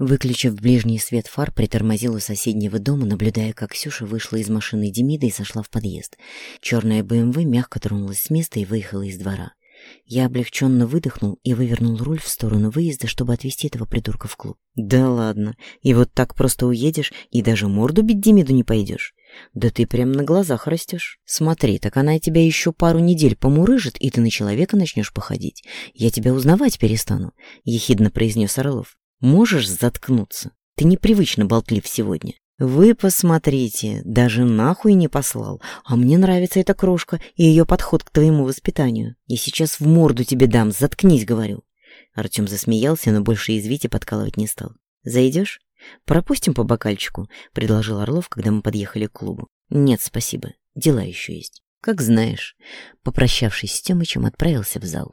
Выключив ближний свет фар, притормозил у соседнего дома, наблюдая, как Ксюша вышла из машины Демида и сошла в подъезд. Черная БМВ мягко тронулась с места и выехала из двора. Я облегченно выдохнул и вывернул руль в сторону выезда, чтобы отвезти этого придурка в клуб. «Да ладно, и вот так просто уедешь и даже морду бить Демиду не пойдешь? Да ты прям на глазах растешь. Смотри, так она тебя еще пару недель помурыжит, и ты на человека начнешь походить. Я тебя узнавать перестану», — ехидно произнес Орлов. Можешь заткнуться? Ты непривычно болтлив сегодня. Вы посмотрите, даже нахуй не послал. А мне нравится эта крошка и ее подход к твоему воспитанию. Я сейчас в морду тебе дам, заткнись, говорю. Артем засмеялся, но больше извить и подкалывать не стал. Зайдешь? «Пропустим по бокальчику», — предложил Орлов, когда мы подъехали к клубу. «Нет, спасибо. Дела еще есть». «Как знаешь». Попрощавшись с Тёмычем, отправился в зал.